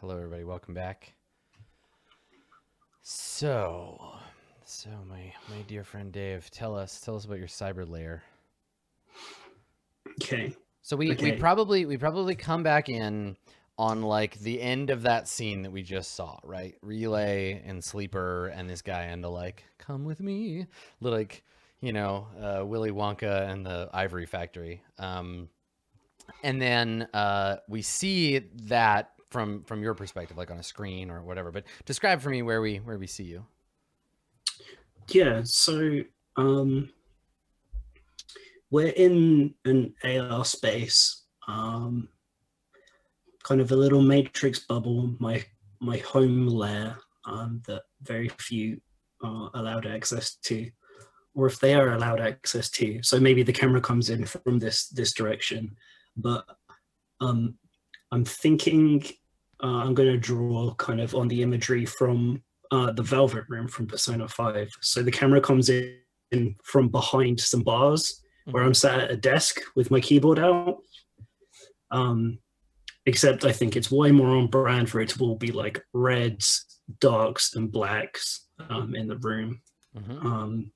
Hello, everybody. Welcome back. So, so my my dear friend Dave, tell us tell us about your cyber layer. Okay. So we we probably we probably come back in on like the end of that scene that we just saw, right? Relay and Sleeper and this guy and the like, come with me, like you know, uh, Willy Wonka and the Ivory Factory. Um, and then uh, we see that from from your perspective, like on a screen or whatever. But describe for me where we where we see you. Yeah, so um we're in an AR space, um kind of a little matrix bubble, my my home lair, um that very few are allowed access to. Or if they are allowed access to. So maybe the camera comes in from this this direction. But um I'm thinking uh, I'm going to draw kind of on the imagery from uh, the Velvet Room from Persona 5. So the camera comes in, from behind some bars where I'm sat at a desk with my keyboard out. Um, except I think it's way more on brand for it to all be like reds, darks, and blacks um, in the room. Mhm. Um,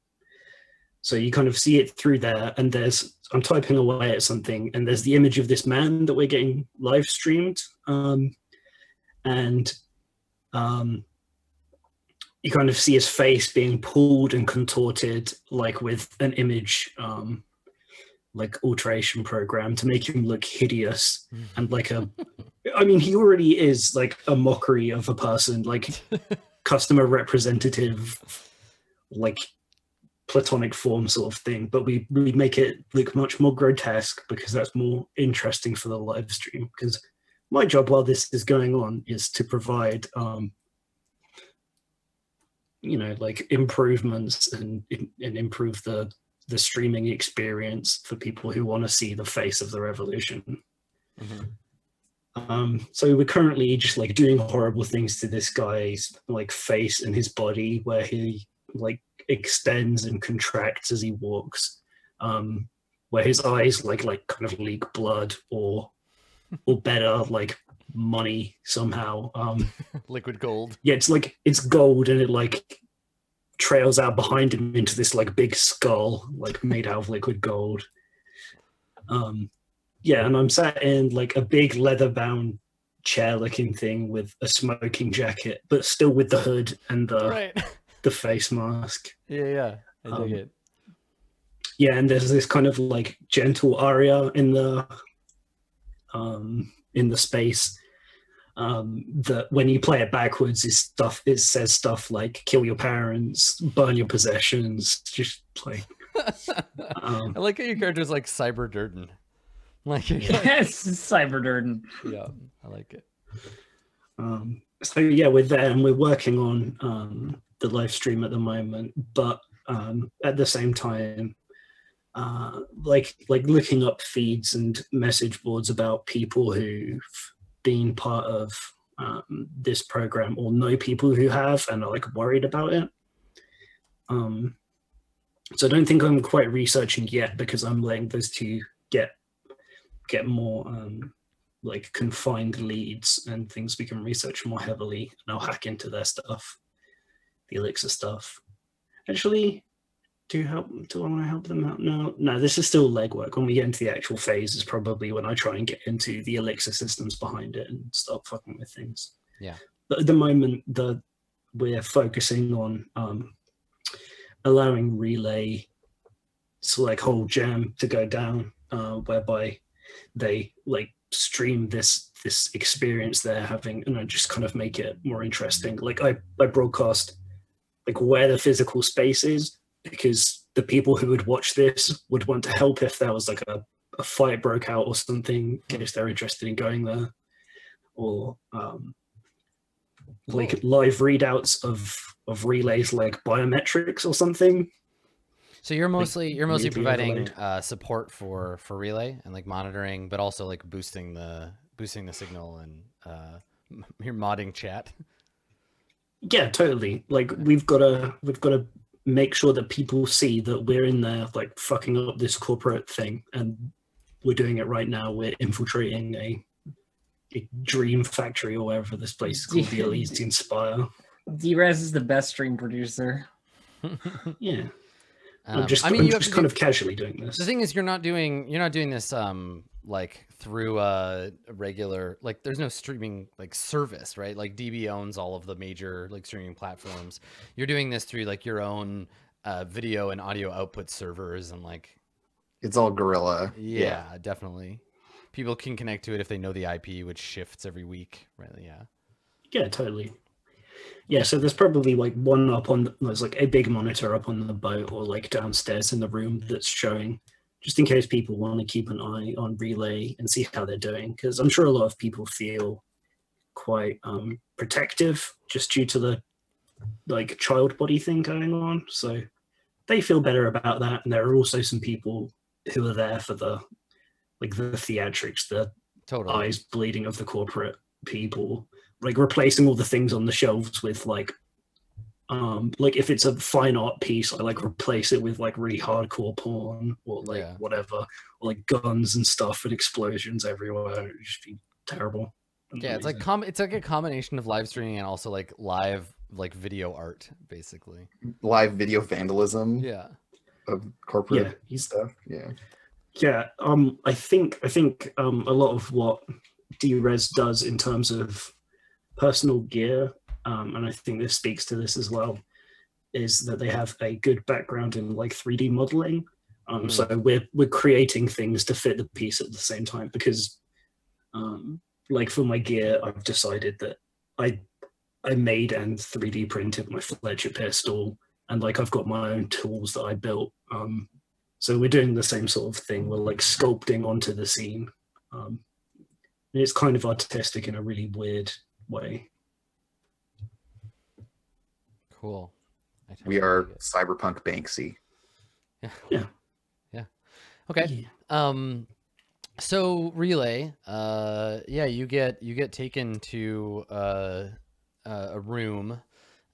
so you kind of see it through there, and there's I'm typing away at something, and there's the image of this man that we're getting live streamed, um, and um, you kind of see his face being pulled and contorted, like with an image, um, like alteration program to make him look hideous and like a. I mean, he already is like a mockery of a person, like customer representative, like platonic form sort of thing but we we make it look much more grotesque because that's more interesting for the live stream because my job while this is going on is to provide um you know like improvements and and improve the the streaming experience for people who want to see the face of the revolution Mhm. um so we're currently just like doing horrible things to this guy's like face and his body where he like extends and contracts as he walks um where his eyes like like kind of leak blood or or better like money somehow um Liquid gold. yeah it's like it's gold and it like trails out behind him into this like big skull like made out of liquid gold um yeah and i'm sat in like a big leather bound chair looking thing with a smoking jacket but still with the hood and the right. the face mask yeah, yeah. I dig Um, it. yeah and there's this kind of like gentle aria in the um in the space um that when you play it backwards is stuff it says stuff like kill your parents burn your possessions just like um I like how your character's like Cyber Durden. Like, yeah. Yes, Cyber Durden. yeah, I like it. um so yeah we're there and we're working on um the live stream at the moment but um at the same time uh like like looking up feeds and message boards about people who've been part of um, this program or know people who have and are like worried about it um so i don't think i'm quite researching yet because i'm letting those two get get more um like confined leads and things we can research more heavily and I'll hack into their stuff, the Elixir stuff. Actually, do help do I want to help them out? No, no, this is still legwork. When we get into the actual phase is probably when I try and get into the Elixir systems behind it and start fucking with things. Yeah. But at the moment the we're focusing on um allowing relay so like whole jam to go down, uh, whereby they like stream this this experience they're having and I just kind of make it more interesting. Like I, I broadcast like where the physical space is because the people who would watch this would want to help if there was like a, a fight broke out or something in case they're interested in going there. Or um like live readouts of of relays like biometrics or something. So you're mostly you're mostly providing uh, support for for relay and like monitoring, but also like boosting the boosting the signal and uh, you're modding chat. Yeah, totally. Like we've got a we've got to make sure that people see that we're in there like fucking up this corporate thing and we're doing it right now. We're infiltrating a Dream Factory or whatever this place is called, the Elysian Spire. Drez is the best stream producer. Yeah, Um, I'm just, I mean, I'm you have just to kind do- of casually doing this. the thing is, you're not doing you're not doing this um like through a regular like there's no streaming like service right? Like db owns all of the major like streaming platforms. You're doing this through like your own uh video and audio output servers and like It's all guerrilla. yeah, definitely. People can connect to it if they know the ip which shifts every week right? Yeah. Yeah, totally. Yeah, so there's probably like one up on the, there's like a big monitor up on the boat or like downstairs in the room that's showing just in case people want to keep an eye on relay and see how they're doing because I'm sure a lot of people feel quite um protective just due to the like child body thing going on. So they feel better about that and there are also some people who are there for the like the theatrics, the totally eyes bleeding of the corporate people like replacing all the things on the shelves with like um like if it's a fine art piece i like replace it with like really hardcore porn or like Yeah. whatever or like guns and stuff and explosions everywhere it'd just be terrible and yeah it's like com it's like a combination of live streaming and also like live like video art basically Live video vandalism yeah of corporate yeah stuff. Yeah. yeah um i think i think um a lot of what drez does in terms of personal gear um and i think this speaks to this as well is that they have a good background in like 3d modeling um Mm. so we're we're creating things to fit the piece at the same time because um like for my gear i've decided that i i made and 3d printed my flechette pistol and like i've got my own tools that i built um so we're doing the same sort of thing. We're like sculpting onto the scene. Um, and it's kind of artistic in a really weird way. Cool I We are dig it. cyberpunk Banksy. Yeah. Yeah. yeah. Okay Um, so relay, uh, yeah, you get you get taken to uh, uh, a room,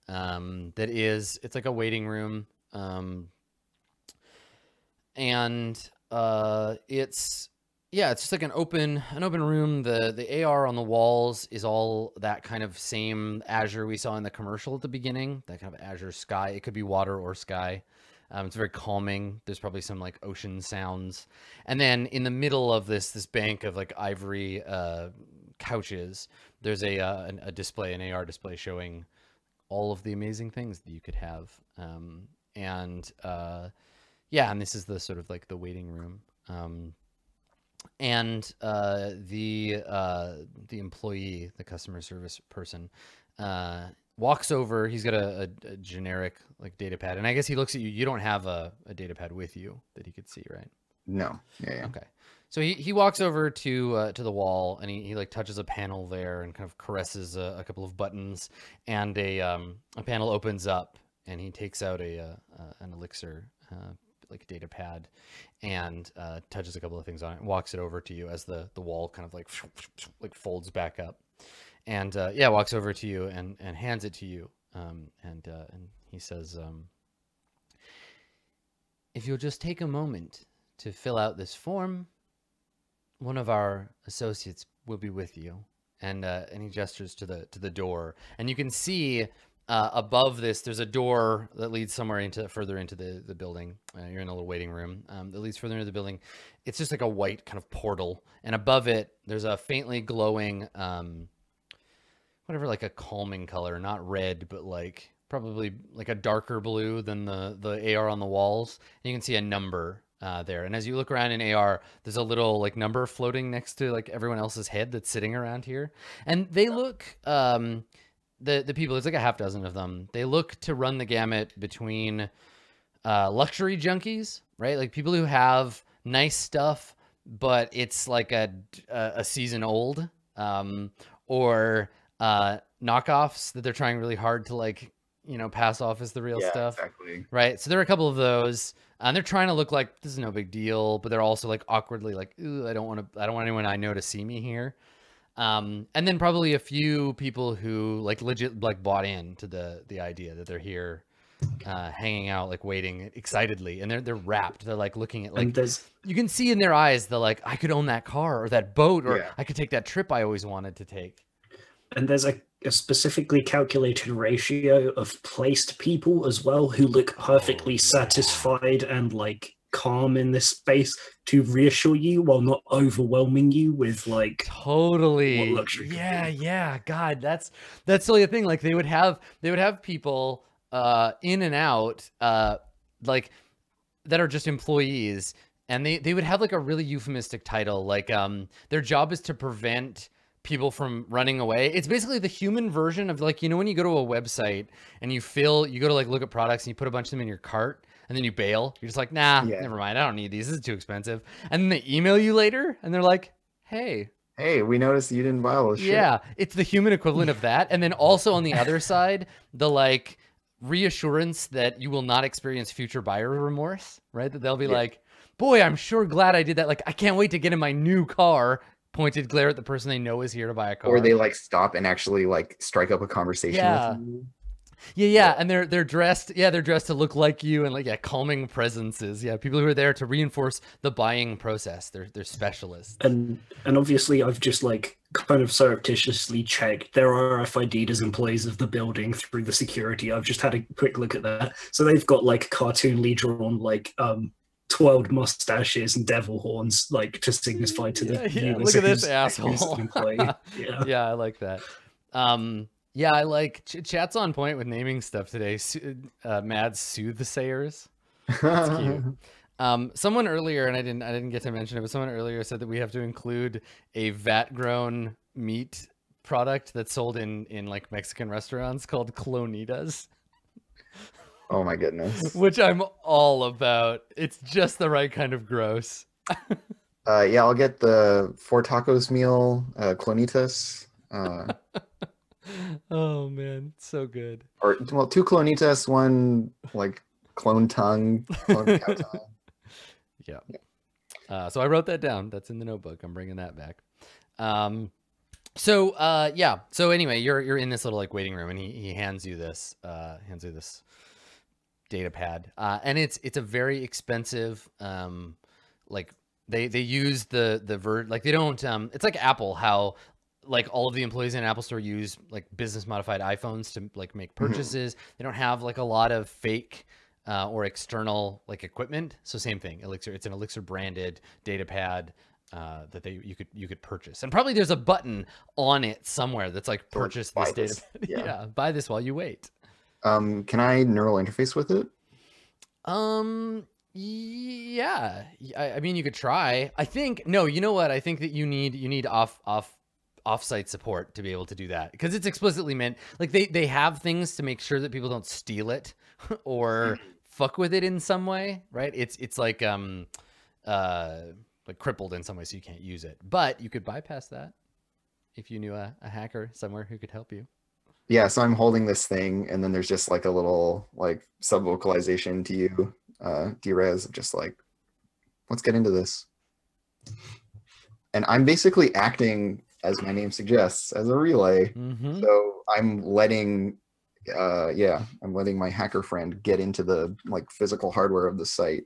um, that is it's like a waiting room, um, and uh, it's yeah, it's just like an open an open room. The the AR on the walls is all that kind of same azure we saw in the commercial at the beginning. That kind of azure sky. It could be water or sky. Um, it's very calming. There's probably some like ocean sounds, and then in the middle of this this bank of like ivory uh, couches, there's a, uh, an- a display, an AR display showing all of the amazing things that you could have. Um, and uh, yeah, and this is the sort of like the waiting room. Um, and uh, the uh, the employee, the customer service person, uh, walks over. He's got a, a, a generic like data pad, and I guess he looks at you. You don't have a, a data pad with you that he could see, right? No. Yeah. yeah. Okay. So he, he walks over to uh, to the wall and he, he like touches a panel there and kind of caresses a, a couple of buttons and a um a panel opens up and he takes out a uh, uh, an elixir uh, like a data pad and uh, touches a couple of things on it walks it over to you as the the wall kind of like like folds back up and uh, yeah walks over to you and and hands it to you um and uh, and he says um if you'll just take a moment to fill out this form, one of our associates will be with you. And uh, and he gestures to the to the door, and you can see uh, above this there's a door that leads somewhere into further into the the building. Uh, you're in a little waiting room um, that leads further into the building. It's just like a white kind of portal, and above it there's a faintly glowing, um, whatever, like a calming color, not red, but like probably like a darker blue than the the AR on the walls. And you can see a number uh, there. And as you look around in AR, there's a little like number floating next to like everyone else's head that's sitting around here. And they look um the the people, It's like a half dozen of them. They look to run the gamut between uh luxury junkies, right? Like people who have nice stuff but it's like a a, a season old um or uh knockoffs that they're trying really hard to like you know pass off as the real yeah, stuff Exactly. right? So there are a couple of those, and they're trying to look like this is no big deal, but they're also like awkwardly like, ooh, I don't want to, I don't want anyone I know to see me here. Um, and then probably a few people who like legit like bought in to the the idea that they're here uh, hanging out, like waiting excitedly, and they're they're rapt. They're like looking at like you can see in their eyes they're like I could own that car or that boat or Yeah. I could take that trip I always wanted to take. and there's a, a specifically calculated ratio of placed people as well who look perfectly satisfied and like calm in this space to reassure you while not overwhelming you with like Totally. luxury Yeah, yeah. God, that's that's really a thing. Like they would have they would have people uh in and out uh like that are just employees and they they would have like a really euphemistic title like um their job is to prevent people from running away. It's basically the human version of like you know when you go to a website and you fill, you go to like look at products and you put a bunch of them in your cart and then you bail. You're just like, "Nah, Yeah. never mind. I don't need these. This is too expensive." And then they email you later and they're like, "Hey, Hey, we noticed you didn't buy all this shit. yeah, it's the human equivalent of that. And then also on the other side, the like reassurance that you will not experience future buyer remorse, right? That they'll be Yeah. like, boy, I'm sure glad I did that. Like, I can't wait to get in my new car. Pointed glare at the person they know is here to buy a car. Or they like stop and actually like strike up a conversation Yeah. with you. Yeah, yeah, and they're they're dressed, yeah, they're dressed to look like you and like yeah, calming presences. Yeah, people who are there to reinforce the buying process. They're they're specialists. and and obviously i've just like kind of surreptitiously checked there are RFID'd as employees of the building through the security i've just had a quick look at that so they've got like cartoonly drawn like um twirled mustaches and devil horns like to signify to the Yeah, yeah, look at this asshole. yeah yeah, I like that. Um, yeah, I like ch- chat's on point with naming stuff today. Uh, Mad soothsayers. That's cute. Um, someone earlier, and I didn't, I didn't get to mention it, but someone earlier said that we have to include a vat-grown meat product that's sold in in like Mexican restaurants called clonitas, oh my goodness. which I'm all about. It's just the right kind of gross. Uh, yeah, I'll get the four tacos meal, uh, clonitas, uh, oh man, so good. or well, two clonitas, one like clone tongue, clone cow tongue. Yeah. Uh, so I wrote that down. That's in the notebook. I'm bringing that back. Um, so uh, yeah. So anyway, you're you're in this little like waiting room, and he he hands you this uh, hands you this data pad, uh, and it's it's a very expensive um, like they they use the the ver like they don't um it's like Apple how like all of the employees in Apple Store use like business modified iPhones to like make purchases. They don't have like a lot of fake uh, or external like equipment. So same thing, Elixir. It's an Elixir branded data pad uh, that they you could you could purchase, and probably there's a button on it somewhere that's like purchase this data. this, pad. yeah. yeah, buy this while you wait. Um, can I neural interface with it? Um. Yeah. I mean, you could try. I think no. You know what? I think that you need you need off off offsite support to be able to do that because it's explicitly meant like they they have things to make sure that people don't steal it or fuck with it in some way, right? It's it's like um uh like crippled in some way, so you can't use it. But you could bypass that if you knew a, a hacker somewhere who could help you. Yeah, so I'm holding this thing, and then there's just like a little like sub vocalization to you, uh, Drez, of just like, let's get into this. And I'm basically acting, as my name suggests, as a relay. Mm-hmm. So I'm letting, uh, yeah, I'm letting my hacker friend get into the like physical hardware of the site,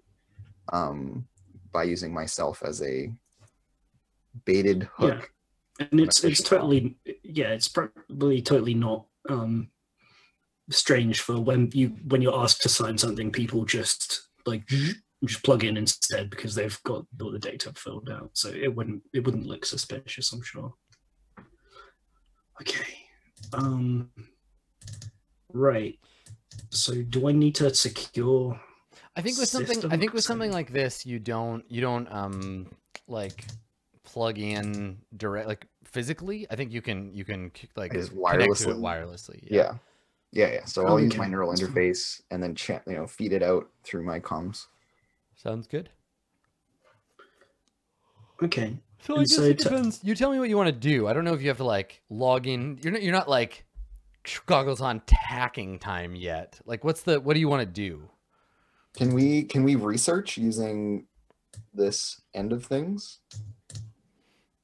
um, by using myself as a baited hook. Yeah. and it's it's totally yeah it's probably totally not um strange for when you when you're asked to sign something people just like just plug in instead because they've got all the data filled out so it wouldn't it wouldn't look suspicious i'm sure okay um right so do i need to secure I think with something I think with something like this you don't you don't um like plug in direct like physically. I think you can you can like Just connect to it wirelessly? wirelessly. Yeah. Yeah, yeah. So I'll use my neural interface and then chat, you know, feed it out through my comms. Sounds good. okay So I And guess so it depends. You tell me what you want to do. I don't know if you have to like log in. You're not you're not like goggles on tacking time yet. Like what's the what do you want to do? Can we can we research using this end of things?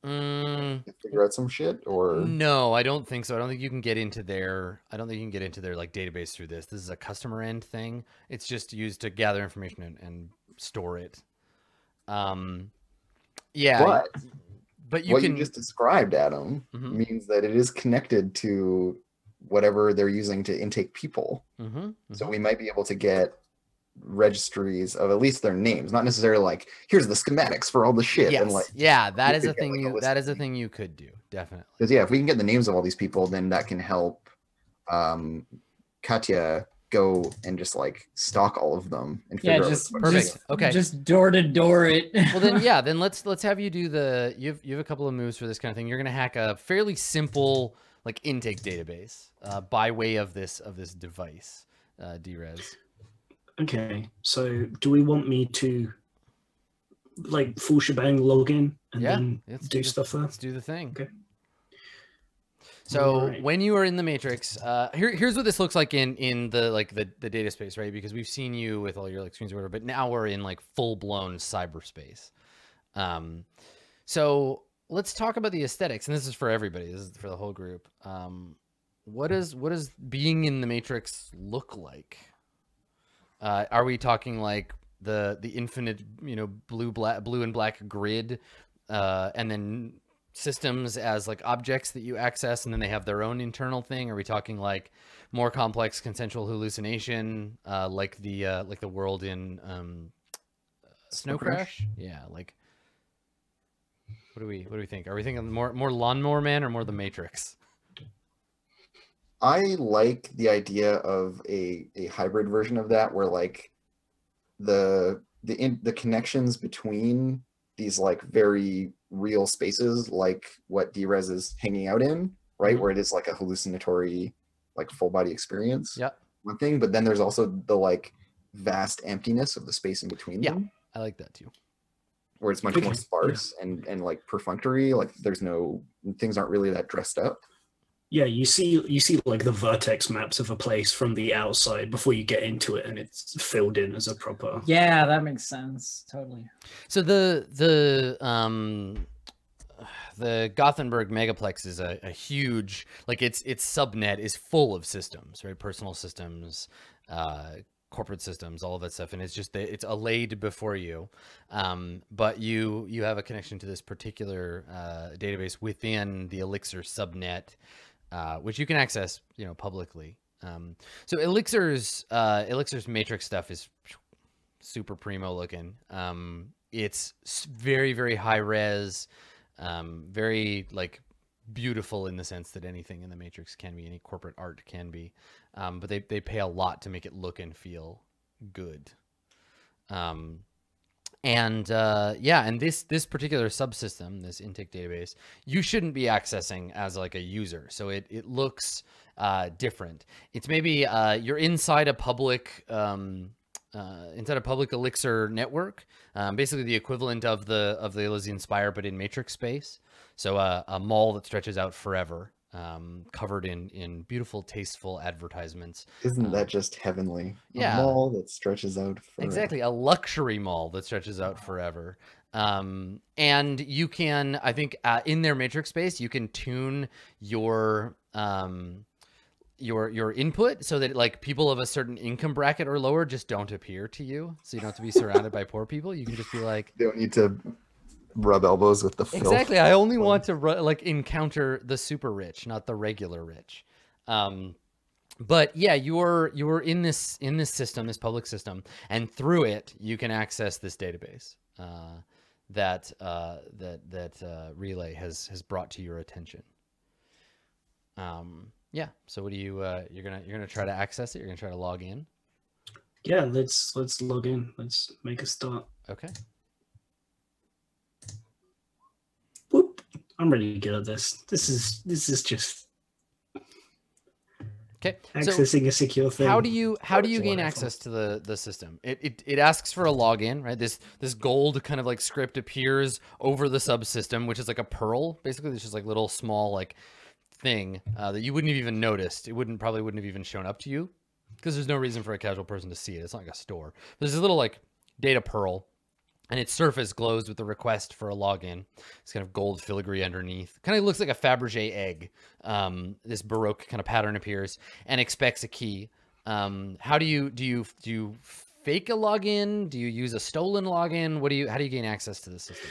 Mm, figure out some shit or no, I don't think so. I don't think you can get into their. I don't think you can get into their like database through this. This is a customer end thing. It's just used to gather information and, and store it. Um, yeah, but but you what can you just described, Adam, Mhm. means that it is connected to whatever they're using to intake people. Mhm, So mhm. we might be able to get registries of at least their names, not necessarily like here's the schematics for all the shit. yes, And like, yeah, that is a thing like, a you. list That is a thing you could do definitely. because yeah, if we can get the names of all these people, then that can help um, Katya go and just like stalk all of them and Yeah, figure out just what's Perfect. just, Okay. just door to door it. well then yeah then let's let's have you do the you have, you have a couple of moves for this kind of thing you're gonna hack a fairly simple like intake database uh, by way of this of this device uh, drez Okay, so do we want me to like full shebang log in and Yeah, then let's do the- stuff there? let's do the thing Okay. So Alright. when you are in the matrix uh here, here's what this looks like in in the like the the data space right? Because we've seen you with all your like screens or whatever but now we're in like full-blown cyberspace. Um so let's talk about the aesthetics and this is for everybody. This is for the whole group. Um what does what does being in the matrix look like? Uh are we talking like the the infinite you know blue black blue and black grid uh and then systems as like objects that you access and then they have their own internal thing? Are we talking like more complex consensual hallucination uh like the uh like the world in um snow Snow Crash? crash? Yeah like what do we what do we think? Are we thinking more more lawnmower man or more the matrix? I like the idea of a, a hybrid version of that where like the the in, the connections between these like very real spaces like what Drez is hanging out in, right? Mhm. Where it is like a hallucinatory like full body experience. Yeah. One thing, but then there's also the like vast emptiness of the space in between Yeah. them i like that too where it's much Okay, more yeah. sparse and and like perfunctory like there's no things aren't really that dressed up Yeah, you see you see like the vertex maps of a place from the outside before you get into it and it's filled in as a proper yeah, that makes sense. Totally. So the the um the Gothenburg megaplex is a, a huge like its its subnet is full of systems, right? Personal systems, uh corporate systems, all of that stuff, and it's just that it's allayed before you. Um, but you you have a connection to this particular uh, database within the Elixir subnet, uh, which you can access, you know, publicly. Um, so Elixir's uh, Elixir's matrix stuff is super primo looking. Um, it's very very high res, um, very like beautiful in the sense that anything in the matrix can be, any corporate art can be. Um, but they they pay a lot to make it look and feel good. Um, and uh, yeah, and this this particular subsystem, this intake database, you shouldn't be accessing as like a user. So it it looks uh, different. It's maybe uh, you're inside a public um, uh, inside a public Elixir network, um, basically the equivalent of the of the Elysian Spire, but in matrix space. So uh, a mall that stretches out forever, um, covered in in beautiful, tasteful advertisements. isn't Um, that just heavenly yeah. a mall that stretches out for Exactly, a luxury mall that stretches out forever. Um, and you can, I think, uh, in their matrix space, you can tune your um, your your input so that like people of a certain income bracket or lower just don't appear to you. So you don't have to be surrounded by poor people. You can just be like, they don't need to rub elbows with the filth. exactly. I only want to ru- like encounter the super rich, not the regular rich. Um, but yeah, you're you're in this in this system, this public system, and through it you can access this database uh, that uh, that that uh, Relay has has brought to your attention. Um, yeah. So what do you uh, you're gonna you're gonna try to access it? You're gonna try to log in. Yeah, let's let's log in. Let's make a start. Okay. Whoop. I'm really good at this. This is this is just Okay. So accessing a secure thing. how do you how do you gain wonderful. access to the the system it, it it asks for a login right this this gold kind of like script appears over the subsystem which is like a pearl basically it's just like little small like thing uh, that you wouldn't have even noticed it wouldn't probably wouldn't have even shown up to you because there's no reason for a casual person to see it it's not like a store there's this little like data pearl and its surface glows with the request for a login. It's kind of gold filigree underneath. Kind of looks like a Fabergé egg. Um, this baroque kind of pattern appears and expects a key. Um, how do you do you do you fake a login? Do you use a stolen login? What do you how do you gain access to the system?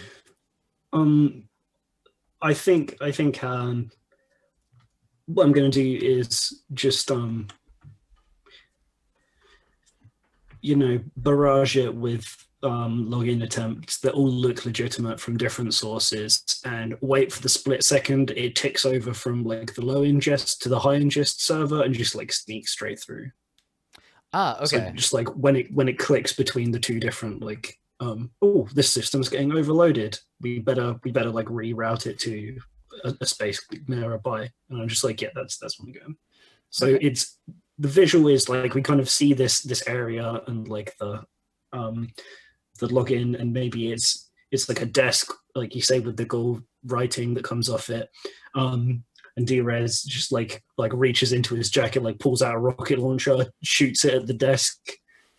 Um, I think I think um, what I'm going to do is just um, you know, barrage it with um, login attempts that all look legitimate from different sources, and wait for the split second it ticks over from like the low ingest to the high ingest server, and just like sneak straight through. Ah, So okay. just like when it when it clicks between the two different like um oh this system's getting overloaded. We better we better like reroute it to a, a space nearby. And I'm just like, yeah, that's that's one going. So Okay. it's the visual is like we kind of see this this area and like the um the login and maybe it's it's like a desk, like you say, with the gold writing that comes off it. Um and Drez just like like reaches into his jacket, like pulls out a rocket launcher, shoots it at the desk.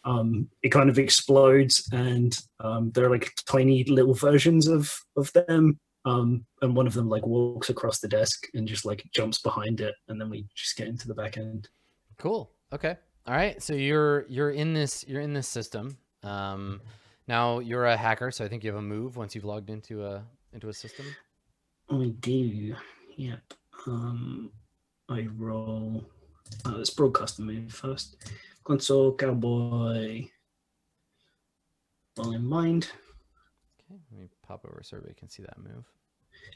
Um, it kind of explodes, and um, there are like tiny little versions of of them. Um, and one of them like walks across the desk and just like jumps behind it, and then we just get into the back end. Cool. Okay. All right. So you're you're in this you're in this system. Um, now you're a hacker, so I think you have a move once you've logged into a into a system. I do. Yep. Um, I roll. Uh, let's broadcast the move first. Console cowboy. All in mind. Okay. Let me pop over so everybody can see that move.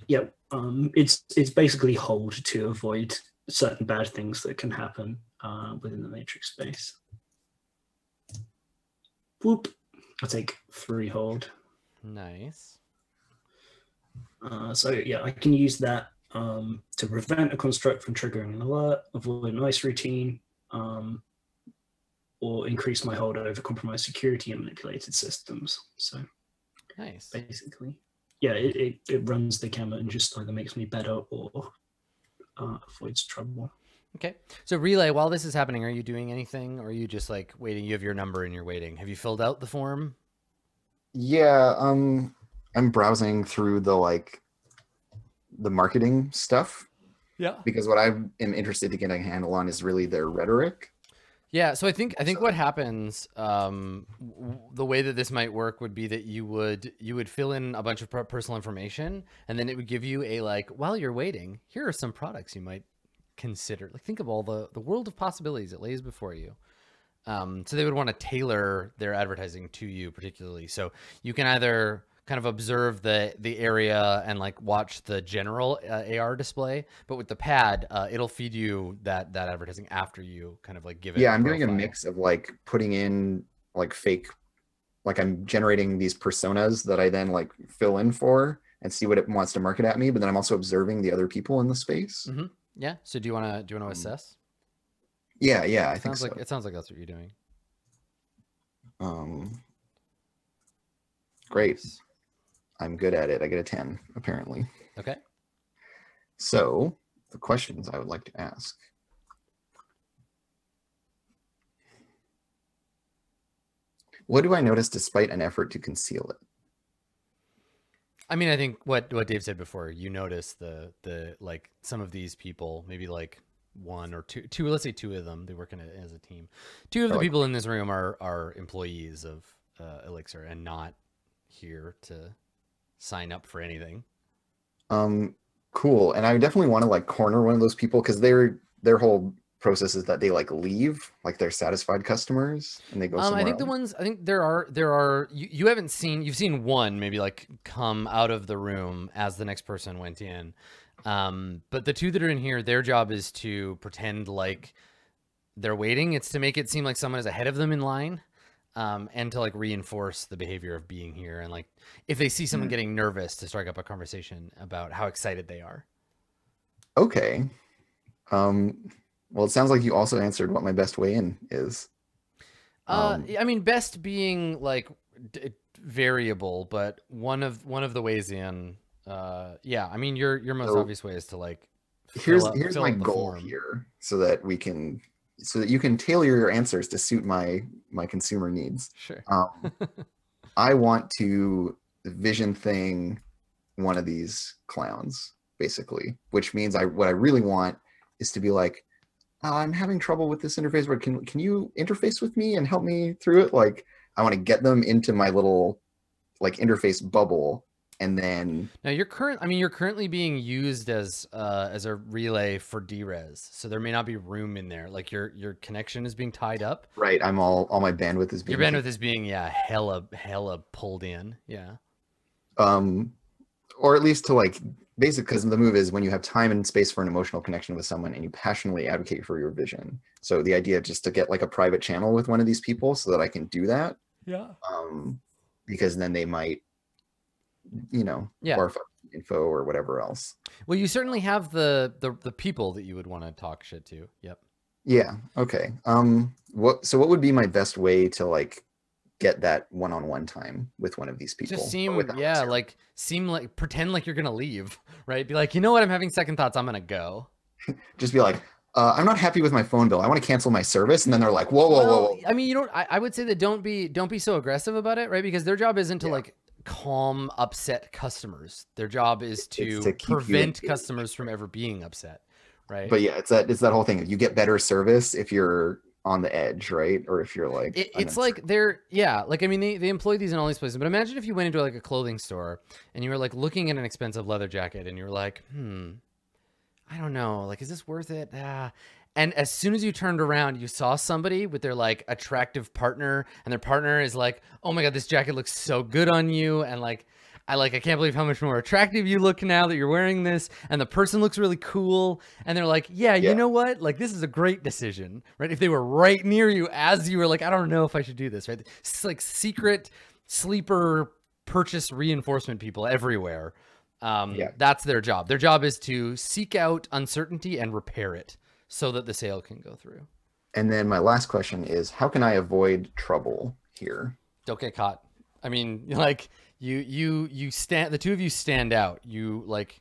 Yep. Um, it's it's basically hold to avoid certain bad things that can happen uh, within the matrix space. Whoop. I'll take three hold. Nice. Uh, so yeah, I can use that um, to prevent a construct from triggering an alert, avoid an ice routine, um, or increase my hold over compromised security and manipulated systems. So Nice. basically, yeah, it, it, it runs the gamut and just either makes me better or uh, avoids trouble. Okay. So relay, while this is happening, are you doing anything, or are you just like waiting? You have your number and you're waiting. Have you filled out the form? Yeah, um, I'm browsing through the like the marketing stuff Yeah. because what I am interested to get a handle on is really their rhetoric. Yeah, so I think I think So- what happens, um, w- the way that this might work would be that you would you would fill in a bunch of personal information, and then it would give you a like, while you're waiting, here are some products you might consider. Like, think of all the the world of possibilities it lays before you. Um, so they would want to tailor their advertising to you particularly. So you can either kind of observe the the area and like watch the general uh, AR display, but with the pad, uh, it'll feed you that that advertising after you kind of like give it. Yeah, I'm doing a mix of like putting in like fake, like I'm generating these personas that I then like fill in for and see what it wants to market at me. But then I'm also observing the other people in the space. Mhm. Yeah. So do you want to do you want Um, to assess? Yeah, yeah, I It think sounds so. like it sounds like that's what you're doing. Um, great. Nice. I'm good at it. I get a 10, apparently. Okay. So, the questions I would like to ask. What do I notice despite an effort to conceal it? I mean, I think what what Dave said before. You notice the the like some of these people, maybe like one or two, two. Let's say two of them. They work in a, as a team. Two of the like- people in this room are are employees of uh, Elixir and not here to sign up for anything. Um, cool. And I definitely want to like corner one of those people because their their whole process is that they like leave, like they're satisfied customers, and they go Um, somewhere. I think the ones I think there are there are you, you haven't seen you've seen one maybe like come out of the room as the next person went in, um, but the two that are in here, their job is to pretend like they're waiting. It's to make it seem like someone is ahead of them in line, um, and to like reinforce the behavior of being here. And like if they see someone Hmm. getting nervous, to strike up a conversation about how excited they are. Okay. Um, well, it sounds like you also answered what my best way in is. Uh, Um, I mean, best being like d- variable, but one of one of the ways in, uh, yeah. I mean, your your most So, obvious way is to like. Here's out- here's my goal form. here, so that we can, so that you can tailor your answers to suit my my consumer needs. Sure. Um, I want to vision thing one of these clowns, basically, which means I what I really want is to be like, "Oh, I'm having trouble with this interface word. Can can you interface with me and help me through it? Like, I want to get them into my little like interface bubble and then Now you're current. I mean, you're currently being used as uh, as a relay for Drez, so there may not be room in there. Like your your connection is being tied up. right, I'm all all my bandwidth is being Your bandwidth is being yeah hella hella pulled in. Yeah. um or at least to like basic because the move is when you have time and space for an emotional connection with someone and you passionately advocate for your vision so the idea just to get like a private channel with one of these people so that i can do that Yeah. um because then they might you know Yeah. or info or whatever else Well, you certainly have the the the people that you would want to talk shit to. Yep. yeah okay um what so what would be my best way to like get that one-on-one time with one of these people Just seem yeah like seem like pretend like you're gonna leave, right? Be like, you know what? I'm having second thoughts. I'm gonna go. just be like uh, i'm not happy with my phone bill i want to cancel my service and then they're like whoa whoa whoa, Well, whoa. I mean, you know, I, I would say that don't be don't be so aggressive about it, right? Because their job isn't to Yeah. like calm upset customers. Their job is to, to prevent customers from ever being upset, right? but yeah it's that it's that whole thing you get better service if you're on the edge right or if you're like it, it's like they're yeah like i mean they, they employ these in all these places but imagine if you went into like a clothing store and you were like looking at an expensive leather jacket and you were like hmm i don't know like is this worth it ah. and as soon as you turned around you saw somebody with their like attractive partner and their partner is like oh my god this jacket looks so good on you and like I like I can't believe how much more attractive you look now that you're wearing this and the person looks really cool and they're like, "Yeah, Yeah. you know what? Like this is a great decision." Right? If they were right near you as you were like, "I don't know if I should do this." Right? It's like secret sleeper purchase reinforcement people everywhere. Um Yeah. that's their job. Their job is to seek out uncertainty and repair it so that the sale can go through. and then my last question is how can i avoid trouble here don't get caught. I mean, like you you you stand the two of you stand out. You like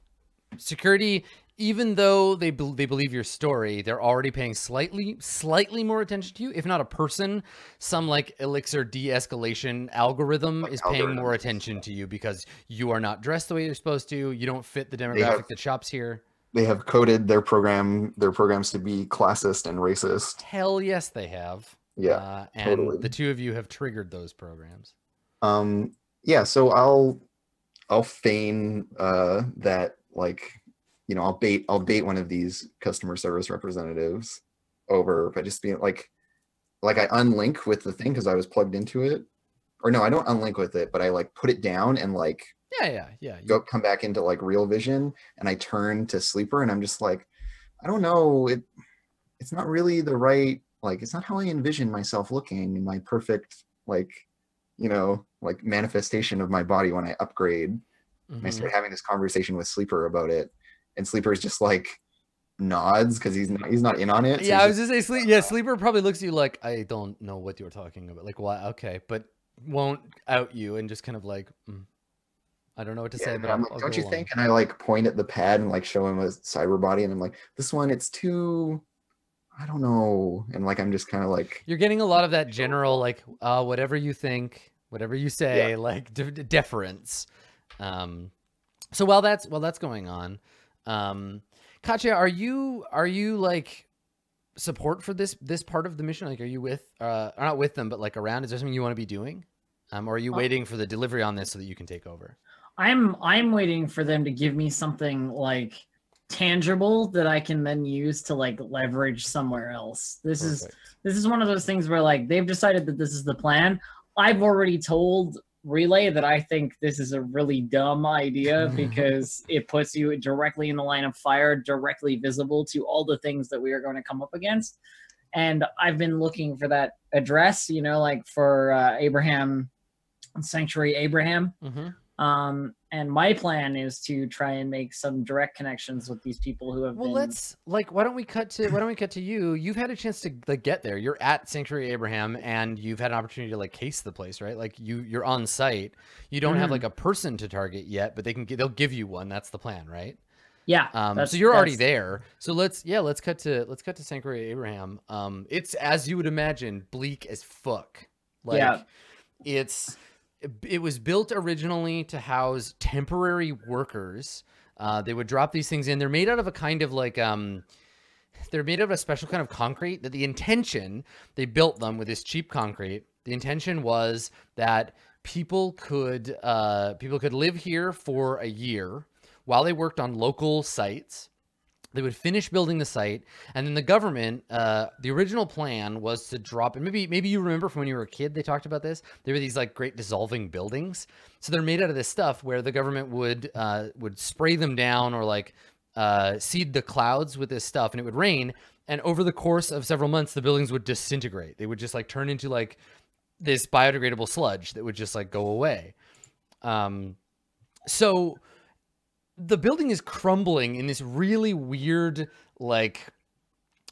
security even though they bel they believe your story, they're already paying slightly slightly more attention to you. If not a person, some like elixir de-escalation algorithm Like is paying more attention to you because you are not dressed the way you're supposed to. You don't fit the demographic have- that shops here. they have coded their program their programs to be classist and racist Hell yes, they have. yeah uh, and totally. the two of you have triggered those programs. um yeah so i'll i'll feign uh that like you know i'll bait i'll bait one of these customer service representatives over by just being like like i unlink with the thing because i was plugged into it or no i don't unlink with it but i like put it down and like Yeah, yeah, yeah. go come back into like real vision and i turn to sleeper and i'm just like i don't know it it's not really the right like it's not how i envision myself looking in my perfect like you know like manifestation of my body when i upgrade and i Mhm. start having this conversation with sleeper about it and sleeper is just like nods because he's not he's not in on it so yeah, I was just say sleep. Yeah, sleeper probably looks at you like I don't know what you're talking about. Like, why? Okay, but won't out you and just kind of like, mm, I don't know what to Yeah, say. But I'm like, I'll don't you along." think? And I like point at the pad and like show him a cyber body, and I'm like, this one, it's too, I don't know. And like, I'm just kind of like, You're getting a lot of that general like, uh, whatever you think, whatever you say, like de- de- deference. Um, so while that's while that's going on, um, Katya, are you are you like support for this this part of the mission? Like, are you with uh, or not with them, but like around? Is there something you want to be doing? Um, or are you Uh, waiting for the delivery on this so that you can take over? I'm I'm waiting for them to give me something like tangible that I can then use to like leverage somewhere else. This is this is one of those things where like they've decided that this is the plan. I've already told Relay that I think this is a really dumb idea because it puts you directly in the line of fire, directly visible to all the things that we are going to come up against. And I've been looking for that address, you know, like for uh, Abraham Sanctuary Abraham. Mhm. Um, and my plan is to try and make some direct connections with these people who have Well, been. let's like. Why don't we cut to? Why don't we cut to you? You've had a chance to like get there. You're at Sanctuary Abraham, and you've had an opportunity to like case the place, right? Like you, you're on site. You don't have Mhm. like a person to target yet, but they can. They'll give you one. That's the plan, right? yeah. Um, so you're already there. So let's yeah, let's cut to let's cut to Sanctuary Abraham. Um, it's as you would imagine, bleak as fuck. Like Yeah. it's it was built originally to house temporary workers. Uh, they would drop these things in. They're made out of a kind of like um, they're made out of a special kind of concrete. That the intention they built them with this cheap concrete. The intention was that people could uh, people could live here for a year while they worked on local sites they would finish building the site and then the government uh, the original plan was to drop and maybe maybe you remember from when you were a kid they talked about this there were these like great dissolving buildings. So they're made out of this stuff where the government would uh, would spray them down or like uh, seed the clouds with this stuff and it would rain. And over the course of several months the buildings would disintegrate. They would just like turn into like this biodegradable sludge that would just like go away. Um so the building is crumbling in this really weird, like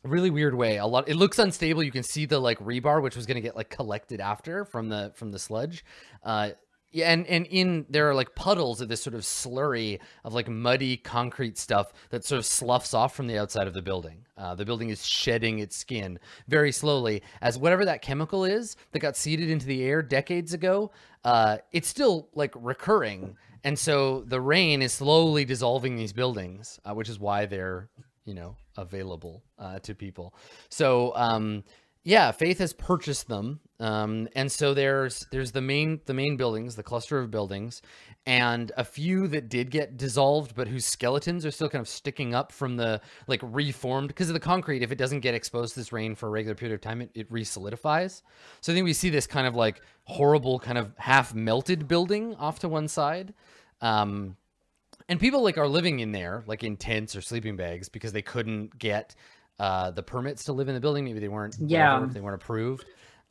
really weird way. A lot it looks unstable. You can see the like rebar, which was gonna get like collected after from the from the sludge. Uh yeah, and and in there are like puddles of this sort of slurry of like muddy concrete stuff that sort of sloughs off from the outside of the building. Uh, the building is shedding its skin very slowly as whatever that chemical is that got seeded into the air decades ago. Uh, it's still like recurring, and so the rain is slowly dissolving these buildings, uh, which is why they're, you know, available uh, to people. So, um, yeah, Faith has purchased them, um, and so there's there's the main the main buildings, the cluster of buildings, and a few that did get dissolved, but whose skeletons are still kind of sticking up from the like reformed because of the concrete. If it doesn't get exposed to this rain for a regular period of time, it, it re-solidifies. So I think we see this kind of like horrible, kind of half melted building off to one side. Um, and people like are living in there, like in tents or sleeping bags, because they couldn't get uh, the permits to live in the building. Maybe they weren't. Yeah. whatever, they weren't approved.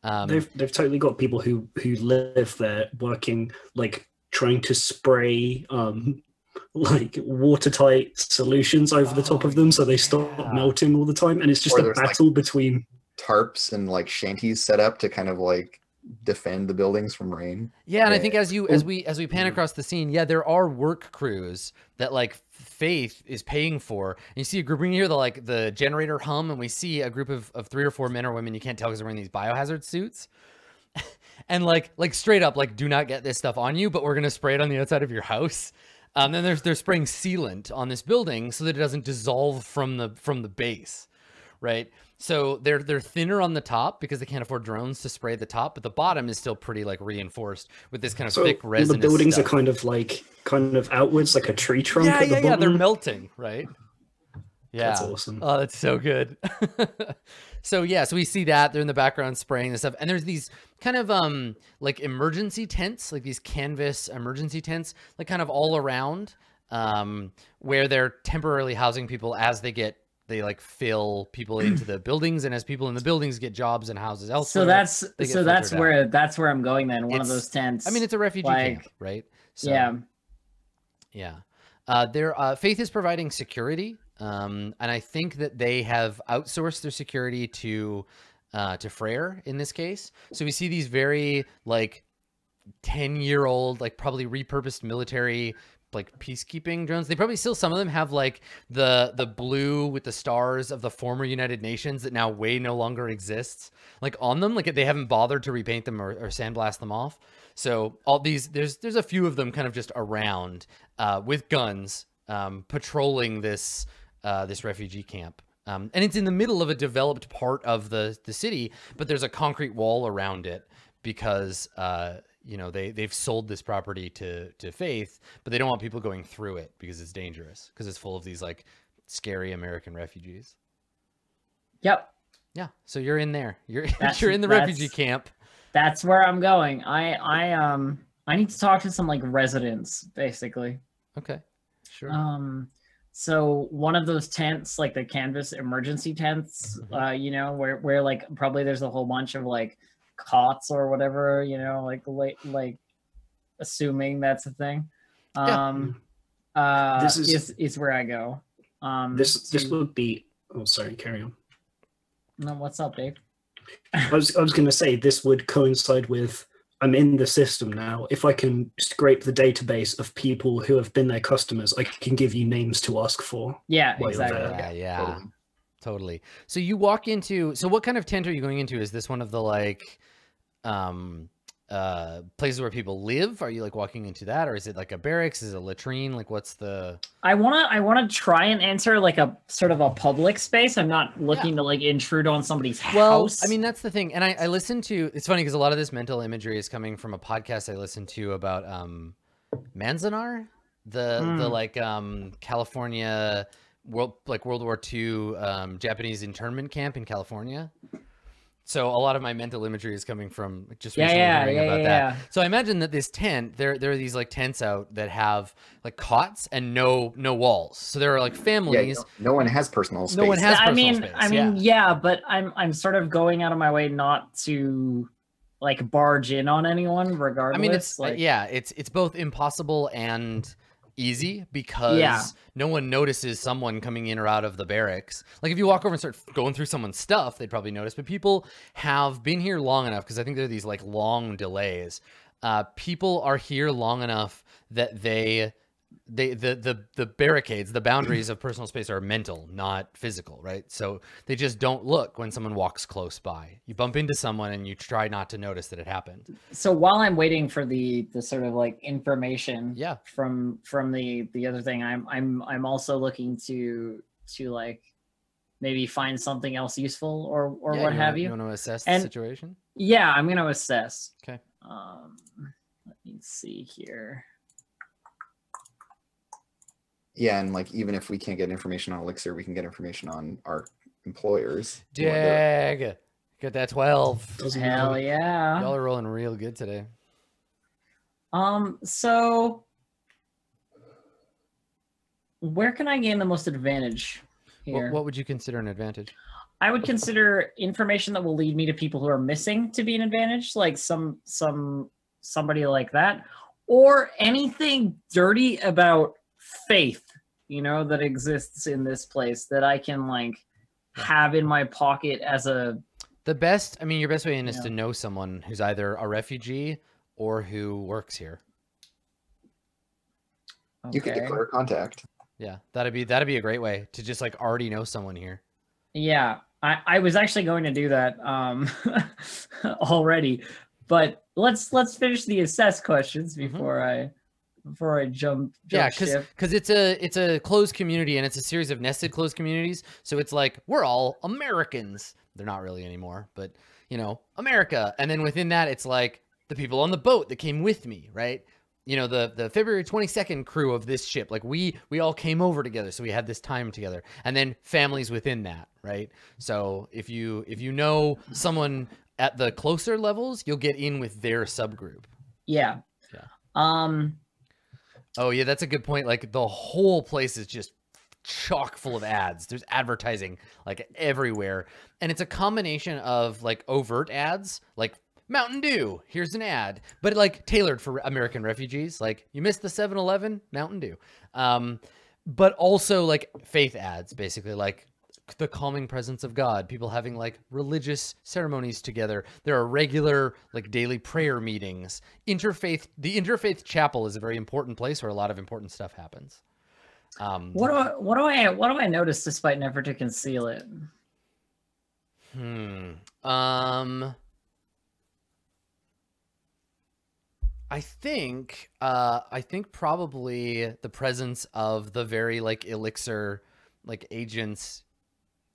Um, they've they've totally got people who who live there working like trying to spray um like watertight solutions over the top of them so they stop yeah. melting all the time and it's just Or a there's, like- battle between tarps and like shanties set up to kind of like defend the buildings from rain. Yeah, and I think as you as we as we pan Mhm. across the scene, yeah, there are work crews that like Faith is paying for. And you see a group we hear the like the generator hum, and we see a group of, of three or four men or women. You can't tell because they're wearing these biohazard suits. and like like straight up, like do not get this stuff on you, but we're gonna spray it on the outside of your house. Um, then there's they're spraying sealant on this building so that it doesn't dissolve from the from the base, right? So they're they're thinner on the top because they can't afford drones to spray the top, but the bottom is still pretty like reinforced with this kind of so thick resin. the buildings are kind of like kind of outwards like a tree trunk yeah, at the yeah, yeah. They're melting, right? Yeah. That's awesome. Oh, that's so good. so yeah, so we see that they're in the background spraying this stuff, and there's these kind of um like emergency tents, like these canvas emergency tents, like kind of all around, um, where they're temporarily housing people as they get they like fill people into the buildings, and as people in the buildings get jobs and houses elsewhere. So that's so that's filtered out. where that's where I'm going then. One It's- of those tents. I mean, it's a refugee like- camp, right? So, yeah. Yeah. Uh, their uh, Faith is providing security, um, and I think that they have outsourced their security to uh, to Frere in this case. So we see these very like ten year old, like probably repurposed military like peacekeeping drones. They probably still some of them have like the the blue with the stars of the former United Nations that now way no longer exists like on them. Like they haven't bothered to repaint them or, or sandblast them off. So all these there's there's a few of them kind of just around uh, with guns um, patrolling this uh, this refugee camp. Um, and it's in the middle of a developed part of the the city, but there's a concrete wall around it because uh, you know they they've sold this property to to Faith, but they don't want people going through it because it's dangerous because it's full of these like scary American refugees. Yep. Yeah, so you're in there. You're That's- you're in the refugee camp. That's where I'm going. I I um I need to talk to some like residents basically. Okay, sure. Um so one of those tents, like the canvas emergency tents, Mhm. uh, you know, where where like probably there's a whole bunch of like cots or whatever, you know, like like like assuming that's a thing. Yeah. Um uh This is- is is where I go. Um this this would be oh sorry carry on no, what's up, Dave? I was I was going to say this would coincide with I'm in the system now. If I can scrape the database of people who have been their customers, I can give you names to ask for. Yeah, exactly. there. yeah, yeah. Totally. Totally. So you walk into so what kind of tent are you going into? Is this one of the like um uh places where people live? Are you like walking into that, or is it like a barracks? Is it a latrine? Like what's the? I wanna I wanna try and answer like a sort of a public space. I'm not looking to like intrude on somebody's Well, house. I mean that's the thing, and I, I listen to. It's funny because a lot of this mental imagery is coming from a podcast I listened to about um, Manzanar, the the Mm. like um California world like World War II um, Japanese internment camp in California. So a lot of my mental imagery is coming from just yeah, recently yeah, hearing yeah, about yeah, that. yeah. So I imagine that this tent, there there are these like tents out that have like cots and no no walls. So there are like Yeah, families. no, no one has personal space. No one has I personal mean, space, I mean, yeah. but I'm I'm sort of going out of my way not to like barge in on anyone, regardless. I mean, it's uh, like, yeah, it's it's both impossible and easy because no one notices someone coming in or out of the barracks. Like if you walk over and start going through someone's stuff, they'd probably notice. But people have been here long enough because I think there are these like long delays. Uh, people are here long enough that they they the the the barricades, the boundaries of personal space are mental, not physical, right? So they just don't look when someone walks close by. You bump into someone and you try not to notice that it happened. So while I'm waiting for the the sort of like information, Yeah. from from the the other thing, I'm I'm I'm also looking to to like maybe find something else useful or or Yeah, what have wanna, you. You want to assess And- the situation? Yeah, I'm gonna assess. Okay. Um, let me see here. Yeah, and like even if we can't get information on Elixir, we can get information on our employers. who are. Dag. Get that 12. Doesn't Hell matter. yeah. Y'all are rolling real good today. Um, so where can I gain the most advantage here? What, what would you consider an advantage? I would consider information that will lead me to people who are missing to be an advantage, like some some somebody like that, or anything dirty about faith, you know, that exists in this place that I can like have in my pocket as a The best, I mean, your best way in is Yeah. to know someone who's either a refugee or who works here. You could okay. declare contact. Yeah, that'd be that'd be a great way to just like already know someone here. Yeah, I, I was actually going to do that um already, but let's let's finish the assess questions Mhm. before I before I jump. jump yeah, because because it's a it's a closed community and it's a series of nested closed communities. So it's like we're all Americans. They're not really anymore, but you know, America. And then within that, it's like the people on the boat that came with me, right? You know, the the February twenty second crew of this ship. Like we we all came over together, so we had this time together. And then families within that, right? So if you if you know someone at the closer levels, you'll get in with their subgroup. yeah, Yeah. Um, Oh yeah, that's a good point. Like the whole place is just chock full of ads. There's advertising like everywhere. And it's a combination of like overt ads, like Mountain Dew, here's an ad, but like tailored for American refugees. Like you missed the 7-Eleven, Mountain Dew. Um, but also like faith ads, basically like the calming presence of God, people having like religious ceremonies together. There are regular like daily prayer meetings. Interfaith, the interfaith chapel is a very important place where a lot of important stuff happens. Um, what do I what do I what do I notice despite an effort to conceal it? Hmm. Um. I think. Uh. I think probably the presence of the very like elixir, like agents.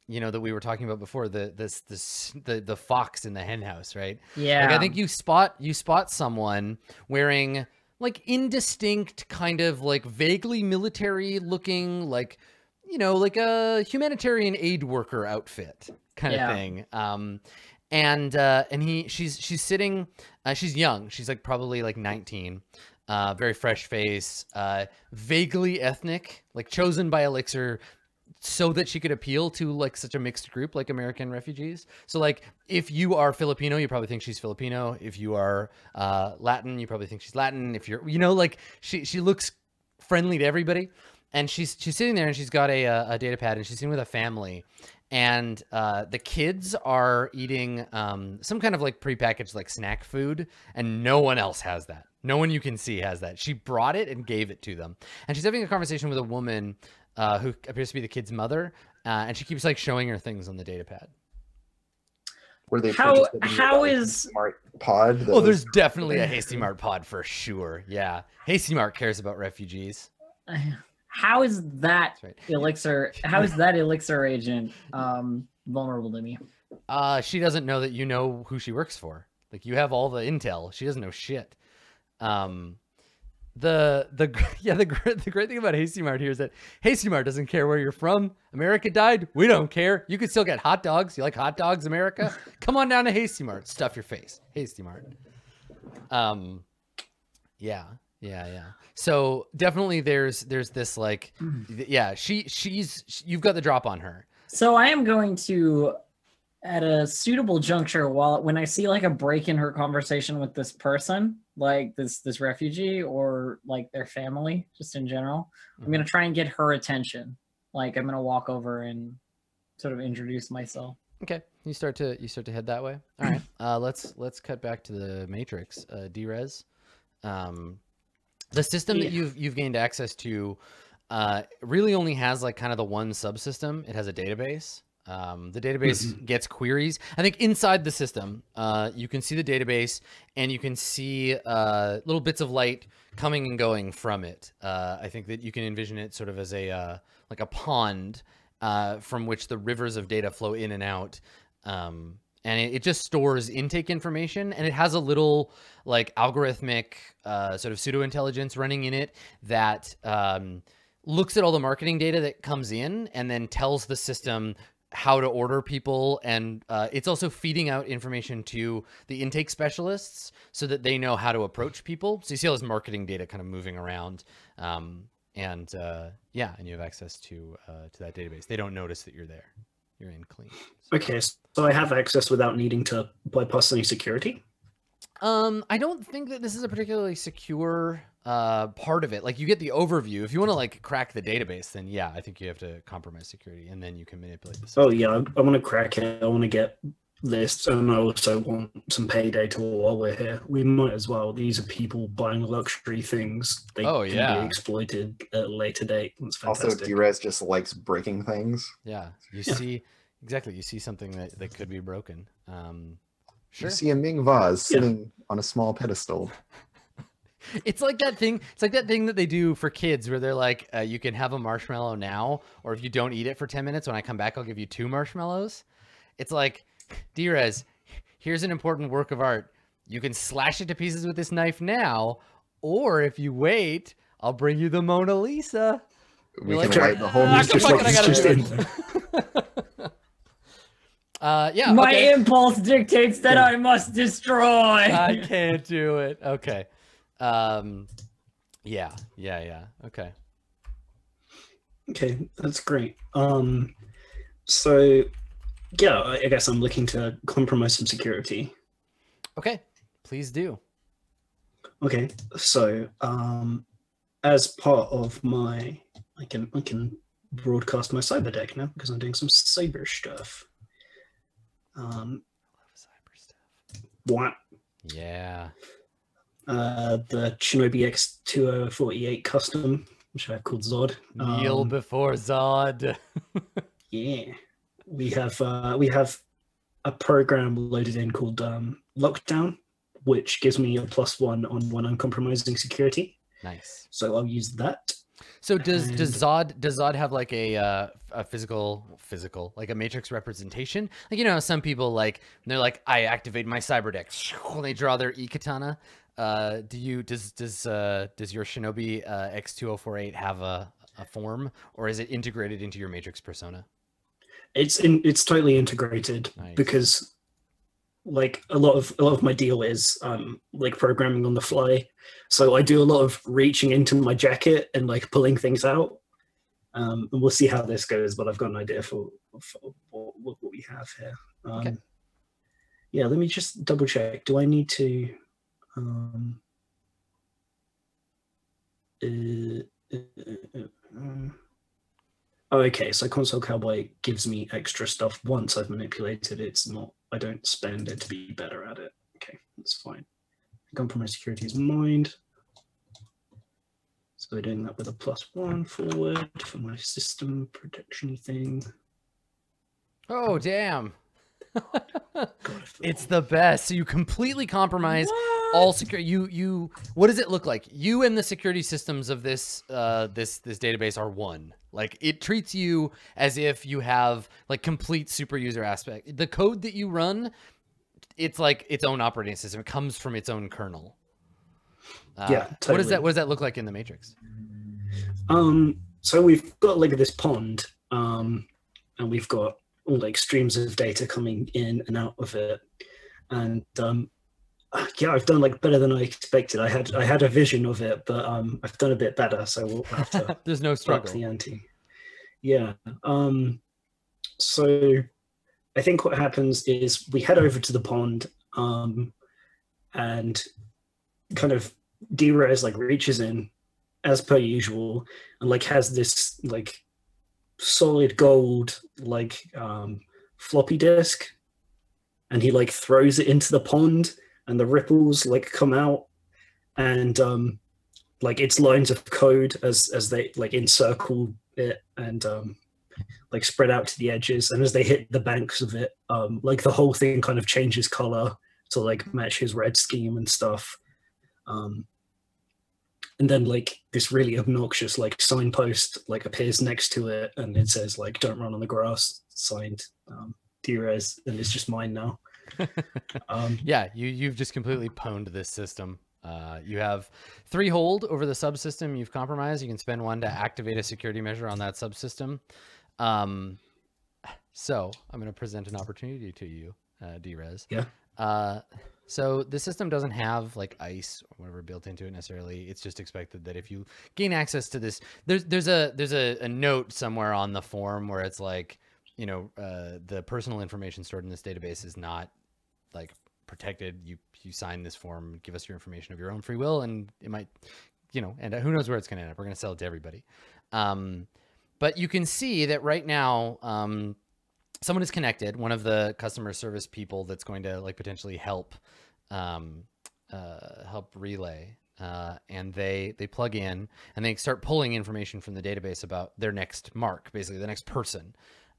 You know that we were talking about before the this this the the fox in the hen house, right? Yeah, Like I think you spot you spot someone wearing like indistinct kind of like vaguely military looking like you know like a humanitarian aid worker outfit kind Yeah. of thing. Um and uh and he she's she's sitting uh, she's young. She's like probably like 19. Uh very fresh face, uh vaguely ethnic, like chosen by Elixir so that she could appeal to like such a mixed group like American refugees. So like if you are Filipino, you probably think she's Filipino. If you are uh, Latin, you probably think she's Latin. If you're you know like she she looks friendly to everybody, and she's she's sitting there and she's got a uh, a data pad and she's sitting with a family. And uh, the kids are eating um, some kind of like prepackaged like snack food, and no one else has that. No one you can see has that. She brought it and gave it to them, and she's having a conversation with a woman uh, who appears to be the kid's mother, uh, and she keeps like showing her things on the data pad. Where they How purchased the new, how like, is smart pod? that Oh, was- there's definitely a Hasty Mart pod for sure. Yeah. Hasty Mart cares about refugees. how is that right. elixir? How is that elixir agent um vulnerable to me? Uh, she doesn't know that you know who she works for. Like you have all the intel. She doesn't know shit. Um, the the yeah the the great thing about Hasty Mart here is that Hasty Mart doesn't care where you're from. America died. We don't care. You can still get hot dogs. You like hot dogs, America? Come on down to Hasty Mart. Stuff your face. Hasty Mart. Um, yeah, yeah, yeah. So definitely there's there's this like yeah she she's sh- you've got the drop on her. So I am going to, at a suitable juncture, while when I see like a break in her conversation with this person, like this this refugee or like their family, just in general, I'm gonna try and get her attention. Like I'm gonna walk over and sort of introduce myself. Okay, you start to you start to head that way. All right, uh, let's let's cut back to the matrix. Uh, Drez, um, the system that you've you've gained access to uh, really only has like kind of the one subsystem. It has a database. Um, the database gets queries. I think inside the system, uh, you can see the database and you can see uh, little bits of light coming and going from it. Uh, I think that you can envision it sort of as a uh, like a pond uh, from which the rivers of data flow in and out. Um, and it, it just stores intake information and it has a little like algorithmic uh, sort of pseudo intelligence running in it that um, looks at all the marketing data that comes in and then tells the system how to order people and uh, it's also feeding out information to the intake specialists so that they know how to approach people. So you see all this marketing data kind of moving around um, and uh, yeah and you have access to uh, to that database. They don't notice that you're there. You're in clean. Okay, so I have access without needing to bypass any security. Um, I don't think that this is a particularly secure uh part of it. Like you get the overview. If you want to like crack the database, then yeah, I think you have to compromise security and then you can manipulate the system. Oh yeah, I, I want to crack it. I want to get lists, and I also want some pay data while we're here. We might as well. These are people buying luxury things. They Oh, can yeah. be exploited at a later date. That's also fantastic. Drez just likes breaking things. Yeah. You Yeah. see exactly, you see something that, that could be broken. Um sure. You see a Ming vase Yeah. sitting on a small pedestal. It's like that thing. It's like that thing that they do for kids, where they're like, uh, "You can have a marshmallow now, or if you don't eat it for ten minutes, when I come back, I'll give you two marshmallows." It's like, Drez, here's an important work of art. You can slash it to pieces with this knife now, or if you wait, I'll bring you the Mona Lisa. We You're can like, light the whole "Ah, music come on, I gotta Just in Uh, yeah. My okay. impulse dictates that Yeah. I must destroy. I can't do it. Okay. Um, yeah, yeah, yeah. Okay. Okay, that's great. Um, so yeah, I guess I'm looking to compromise some security. Okay. Please do. Okay, so um, as part of my, I can I can broadcast my cyber deck now because I'm doing some cyber stuff. Um, I Love cyber stuff. what? Yeah. Uh, the Shinobi X2048 custom, which I've called Zod. Kneel Um, before Zod. Yeah, we have uh, we have a program loaded in called um, Lockdown, which gives me a plus one on one uncompromising security. nice. So I'll use that. So does does Zod does Zod have like a uh, a physical physical like a matrix representation? Like you know, some people like they're like I activate my cyber deck when they draw their e katana. Uh, do you does does uh, does your Shinobi uh, X2048 have a a form or is it integrated into your matrix persona? It's in it's totally integrated Nice. because like a lot of a lot of my deal is um like programming on the fly. So I do a lot of reaching into my jacket and like pulling things out. Um, and we'll see how this goes, but I've got an idea for, for what, what we have here. Um, Okay. Yeah, let me just double check. Do I need to? Um, uh, uh, uh, uh, Oh, okay. So console cowboy gives me extra stuff once I've manipulated it. It's not. I don't spend it to be better at it. Okay, that's fine. Compromise security is mined. So we're doing that with a plus one forward for my system protection thing. Oh damn! it's the best. So you completely compromise all secure you you what does it look like? You and the security systems of this uh this this database are one. Like it treats you as if you have like complete super user aspect. The code that you run it's like its own operating system. It comes from its own kernel. Uh, Yeah, what does that what does that look like in the matrix? Um, so we've got like this pond, um, and we've got all like streams of data coming in and out of it, and um, yeah, I've done like better than I expected. I had I had a vision of it, but um, I've done a bit better, so we'll have to there's no up struggle the ante. Yeah. Um, so I think what happens is we head over to the pond, um, and kind of Drez like reaches in as per usual and like has this like solid gold like um floppy disk and he like throws it into the pond and the ripples like come out. And um like it's lines of code as as they like encircle it and um like spread out to the edges. And as they hit the banks of it um like the whole thing kind of changes color to like match his red scheme and stuff. Um and then like this really obnoxious like signpost like appears next to it and it says like don't run on the grass signed um and it's just mine now um Yeah, you you've just completely pwned this system. Uh, you have three hold over the subsystem you've compromised. You can spend one to activate a security measure on that subsystem. Um, so I'm going to present an opportunity to you, uh, Drez. Yeah. Uh, so the system doesn't have like ICE or whatever built into it necessarily. It's just expected that if you gain access to this, there's there's a there's a, a note somewhere on the form where it's like, you know, uh, the personal information stored in this database is not like protected. You you sign this form, give us your information of your own free will, and it might, you know, and who knows where it's going to end up. We're going to sell it to everybody. Um, but you can see that right now, um, someone is connected. One of the customer service people that's going to like potentially help, um, uh, help relay. Uh, and they they plug in and they start pulling information from the database about their next mark, basically the next person.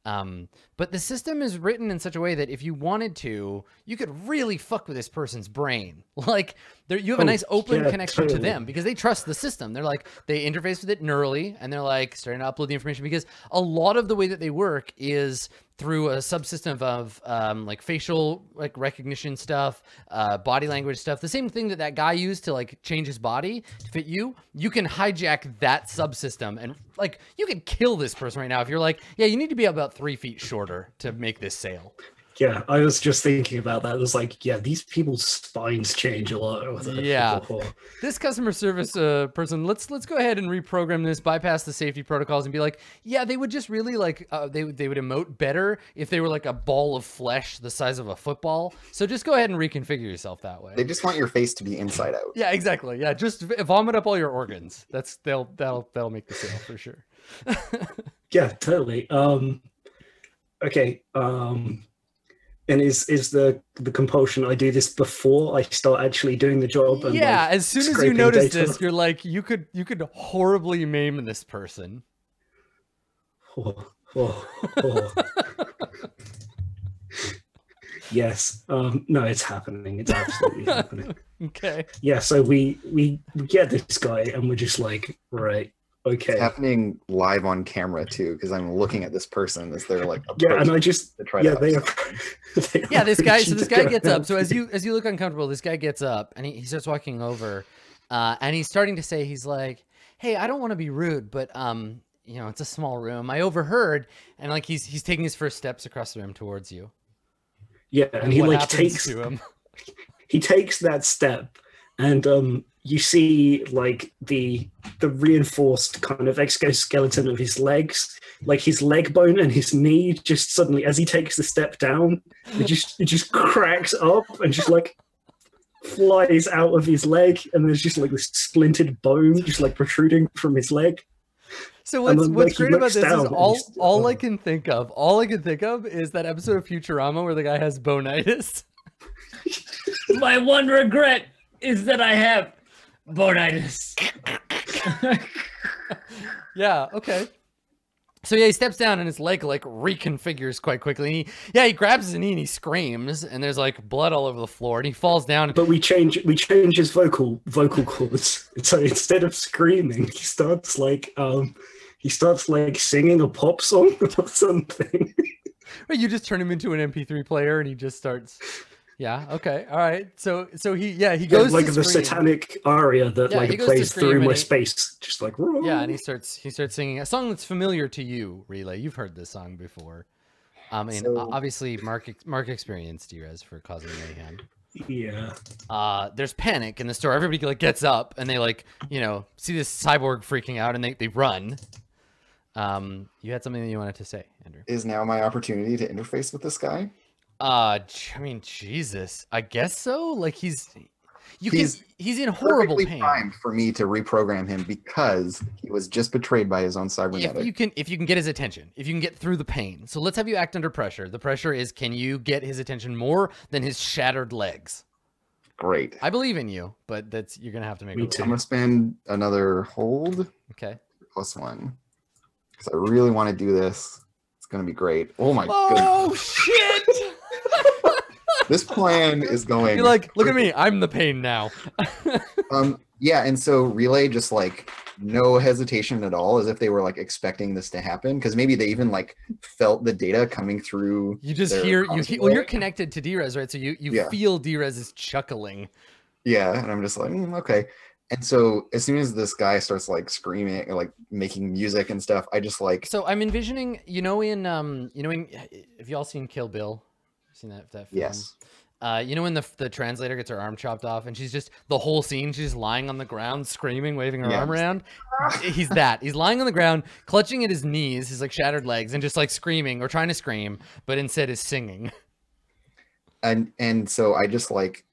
Um, but the system is written in such a way that if you wanted to, you could really fuck with this person's brain. Like there, you have a Oh, nice open yeah, connection to them because they trust the system. They're like they interface with it neurally, and they're like starting to upload the information because a lot of the way that they work is through a subsystem of um, like facial like recognition stuff, uh, body language stuff. The same thing that that guy used to like change his body to fit you. You can hijack that subsystem and like you can kill this person right now if you're like, yeah, you need to be about three feet shorter to make this sale. Yeah i was just thinking about that. It was like yeah these people's spines change a lot with. Yeah. this customer service uh, person let's let's go ahead and reprogram this bypass the safety protocols and be like yeah they would just really like uh, they, would- they would emote better if they were like a ball of flesh the size of a football. So just go ahead and reconfigure yourself that way. They just want your face to be inside out. yeah exactly. Yeah just vomit up all your organs. That's they'll that'll that'll make the sale for sure. Yeah totally. Um okay um and is is the the compulsion i do this before i start actually doing the job and yeah like, as soon as you notice data? this you're like you could you could horribly maim this person Oh, oh, oh. yes um no it's happening it's absolutely happening okay yeah so we we we get this guy and we're just like right It's okay. happening live on camera too, because I'm looking at this person as they're like yeah and i just to try yeah to they, upset they yeah this guy so this guy gets up. So as you. you as you look uncomfortable this guy gets up and he, he starts walking over uh and he's starting to say he's like hey i don't want to be rude but um you know it's a small room. I overheard and like he's he's taking his first steps across the room towards you. Yeah and he like takes to him? he takes that step and um you see like the the reinforced kind of exoskeleton of his legs like his leg bone and his knee just suddenly as he takes the step down it just it just cracks up and just like flies out of his leg and there's just like this splintered bone just like protruding from his leg So what's then, what's like, great about this is down and all he's- all I can think of, all I can think of is that episode of Futurama where the guy has bonitis. My one regret is that I have bonitis. Yeah, okay. So yeah, he steps down and his leg like reconfigures quite quickly. And he, yeah, he grabs his knee and he screams, and there's like blood all over the floor, and he falls down. But we change we change his vocal vocal cords. So instead of screaming, he starts like um he starts like singing a pop song or something. You just turn him into an MP3 player, and he just starts. Yeah. Okay. All right. So so he yeah he goes like to the scream. satanic aria that Yeah, like plays through my he- space, just like Yeah, and he starts he starts singing a song that's familiar to you, Relay. You've heard this song before. Um, and So- obviously Mark ex- Mark experienced Drez for causing mayhem. yeah. Uh, there's panic in the store. Everybody like gets up and they like you know see this cyborg freaking out and they they run. Um, you had something that you wanted to say, Andrew. Is now my opportunity to interface with this guy? Uh, I mean, Jesus, I guess so. Like he's, you He's can, he's in horrible Perfectly pain. primed for me to reprogram him because he was just betrayed by his own cybernetic. If cybernetic. you can, if you can get his attention, if you can get through the pain. So let's have you act under pressure. The pressure is, can you get his attention more than his shattered legs? Great. I believe in you, but that's you're gonna have to make. Me a too. I'm gonna spend another hold Okay. plus one because I really want to do this. It's gonna be great. Oh my goodness. Oh shit! This plan is going. You're like, look at me. I'm the pain now. Um, yeah, and so relay just like no hesitation at all, as if they were like expecting this to happen, because maybe they even like felt the data coming through. You just their hear you. console. Hear, well, you're connected to Drez, right? So you you Yeah. feel Drez is chuckling. Yeah, and I'm just like, "Mm, okay. And so as soon as this guy starts like screaming, or, like making music and stuff, I just like, So I'm envisioning, you know, in um, you know, in have you all seen Kill Bill? Seen that that film? yes, Uh, you know when the the translator gets her arm chopped off and she's just the whole scene she's lying on the ground screaming, waving her Yeah. arm around. He's that. He's lying on the ground, clutching at his knees, his like shattered legs, and just like screaming or trying to scream, but instead is singing. and and so I just like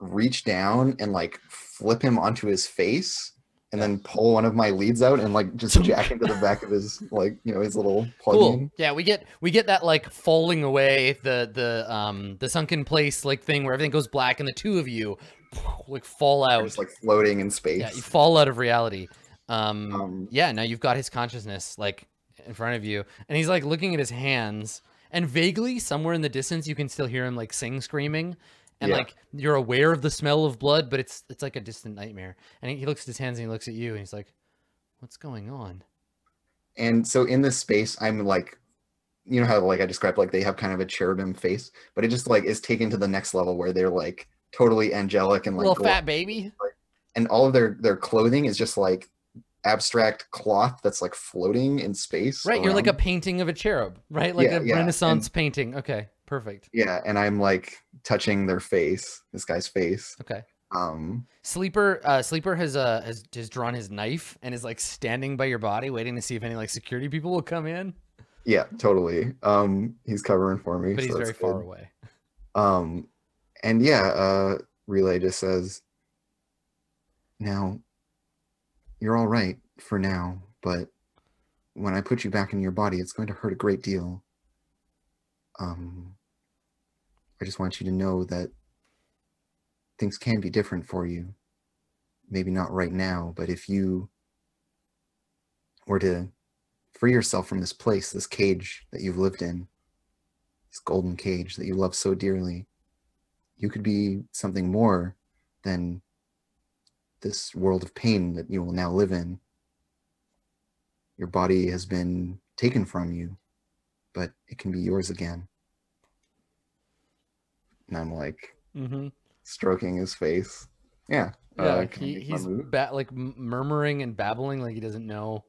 reach down and like flip him onto his face. And then pull one of my leads out and like just jack into the back of his like you know his little plug Cool. in. Yeah, we get we get that like falling away, the the um the sunken place like thing where everything goes black and the two of you like fall out. just like floating in space. yeah, you fall out of reality. Um, Um, yeah, now you've got his consciousness like in front of you, and he's like looking at his hands, and vaguely somewhere in the distance you can still hear him like sing, screaming, and Yeah. like you're aware of the smell of blood, but it's it's like a distant nightmare. And he, looks at his hands and he looks at you, and he's like, "What's going on?" and so in this space i'm like you know how like i described like they have kind of a cherubim face but it just like is taken to the next level where they're like totally angelic and like Little fat baby. and all of their their clothing is just like abstract cloth that's like floating in space Right, you're like a painting of a cherub, right? Like Yeah, a yeah, Renaissance and- painting. Okay, perfect. yeah and i'm like touching their face this guy's face Okay. um Sleeper, uh, Sleeper has uh has has drawn his knife and is like standing by your body, waiting to see if any like security people will come in. yeah totally um he's covering for me But he's so very that's far good. away. Um, and yeah, uh, Relay just says, now, you're all right for now, but when I put you back in your body, it's going to hurt a great deal. Um, I just want you to know that things can be different for you. Maybe not right now, but if you were to free yourself from this place, this cage that you've lived in, this golden cage that you love so dearly, you could be something more than this world of pain that you will now live in. Your body has been taken from you, but it can be yours again. And I'm like Mm-hmm. stroking his face. Yeah. Yeah, uh, can he, he's ba- like murmuring and babbling like he doesn't know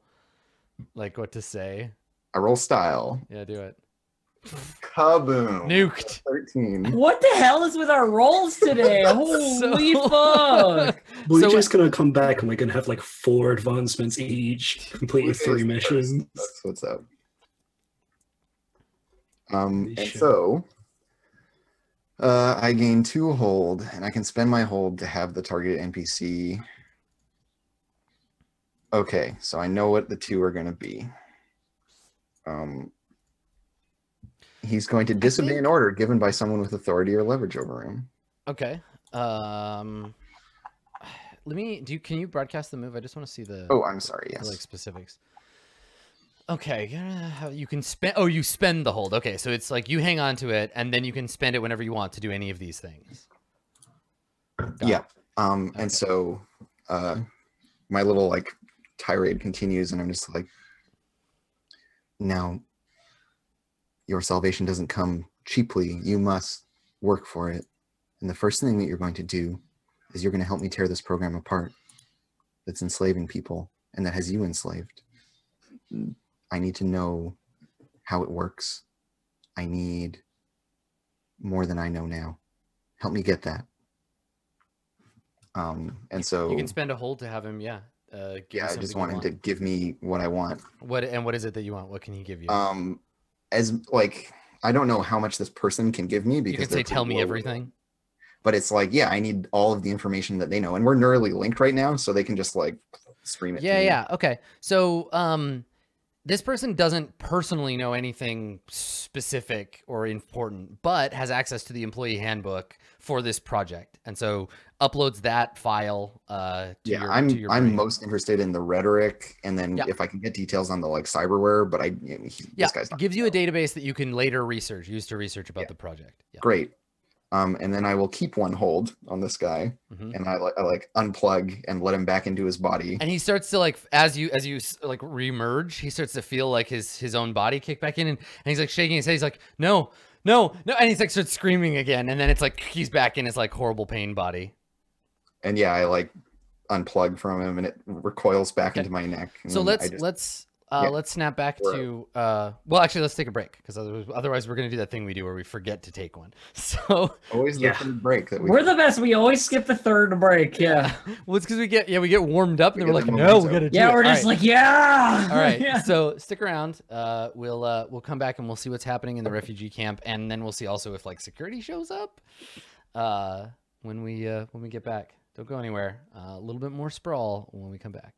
like what to say. I roll style. Yeah, do it. Kaboom. Nuked. 13. What the hell is with our rolls today? Holy So- fuck! We're So- just gonna come back and we're gonna have like four advancements each, completing Okay, three missions. That's what's up. Um, and shit. so uh, I gain two hold, and I can spend my hold to have the target NPC. Okay, so I know what the two are going to be. Um, he's going to disobey think- an order given by someone with authority or leverage over him. Okay. Um let me do you can you broadcast the move? I just want to see the, Oh, I'm sorry. the, Yes. like specifics. Okay, you can spend. Oh, you spend the hold. Okay, so it's like you hang on to it, and then you can spend it whenever you want to do any of these things. Got Yeah. Um, Okay. and so uh, my little like tirade continues, and I'm just like, now, your salvation doesn't come cheaply. You must work for it. And the first thing that you're going to do is you're going to help me tear this program apart that's enslaving people and that has you enslaved. I need to know how it works. I need more than I know now. Help me get that. Um, and so You can spend a hold to have him. Yeah. Uh, give yeah, I just want him to give me what I want. What and what is it that you want? What can he give you? Um, as like I don't know how much this person can give me because they're "Tell me everything." But it's like, yeah, I need all of the information that they know, and we're neurally linked right now, so they can just like scream it. to Yeah, me. yeah. Okay. So, um, this person doesn't personally know anything specific or important, but has access to the employee handbook for this project, and so uploads that file. Uh, to yeah. your, I'm to your I'm brain. most interested in the rhetoric, and then Yeah. if I can get details on the like cyberware, but I he, yeah. this guy's not gives you a database that you can later research, use to research about Yeah. the project. Yeah. great. Um, and then I will keep one hold on this guy, Mhm. and I, I like unplug and let him back into his body. And he starts to like as you as you like remerge, he starts to feel like his his own body kick back in, and, and he's like shaking his head. He's like, "No, no, no!" And he's like starts screaming again, and then it's like he's back in his like horrible pain body. and yeah, I like unplug from him, and it recoils back Okay. into my neck. So let's just- let's uh, yeah. let's snap back We're- to uh, well, actually, let's take a break because otherwise, otherwise we're gonna do that thing we do where we forget to take one. So always the Yeah. third break that we. We're the best. We always skip the third break. Yeah. well, it's because we get yeah we get warmed up We and then we're like no we momentum. gotta do Yeah, it. we're just right. like, yeah. All right, Yeah. so stick around. Uh, we'll uh, we'll come back and we'll see what's happening in the refugee camp, and then we'll see also if like security shows up. Uh, when we uh, when we get back, don't go anywhere. Uh, a little bit more sprawl when we come back.